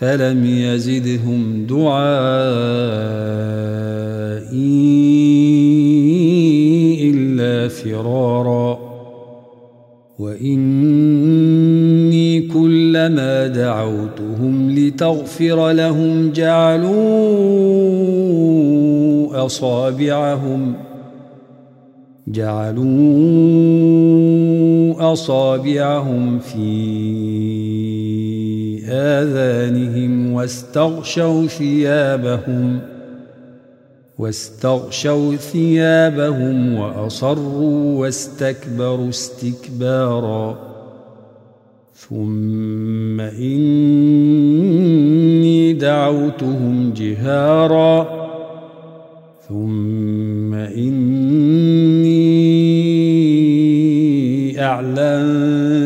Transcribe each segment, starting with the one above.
فلم يزدهم دعائي إلا فرارا. وإني كلما دعوتهم لتغفر لهم جعلوا أصابعهم جعلوا أصابعهم في آذانهم واستغشوا ثيابهم واستغشوا ثيابهم وأصروا واستكبروا استكبارا. ثم إني دعوتهم جهارا. ثم إني أعلنت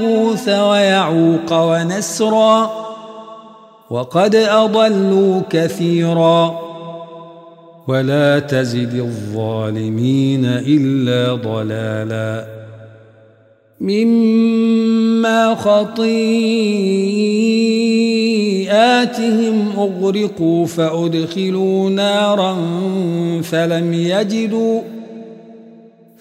يغوث ويعوق ونسرا وقد أضلوا كثيرا ولا تزد الظالمين إلا ضلالا مما خطيئاتهم أغرقوا فأدخلوا نارا فلم يجدوا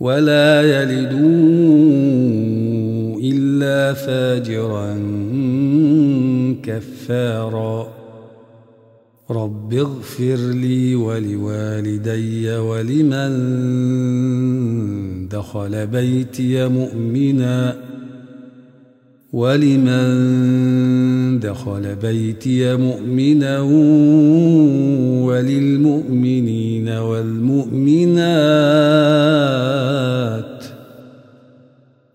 ولا يلدوا إلا فاجرا كفارا. رب اغفر لي ولوالدي ولمن دخل بيتي مؤمنا ولمن دخل بيتي مؤمنا وللمؤمنين والمؤمنات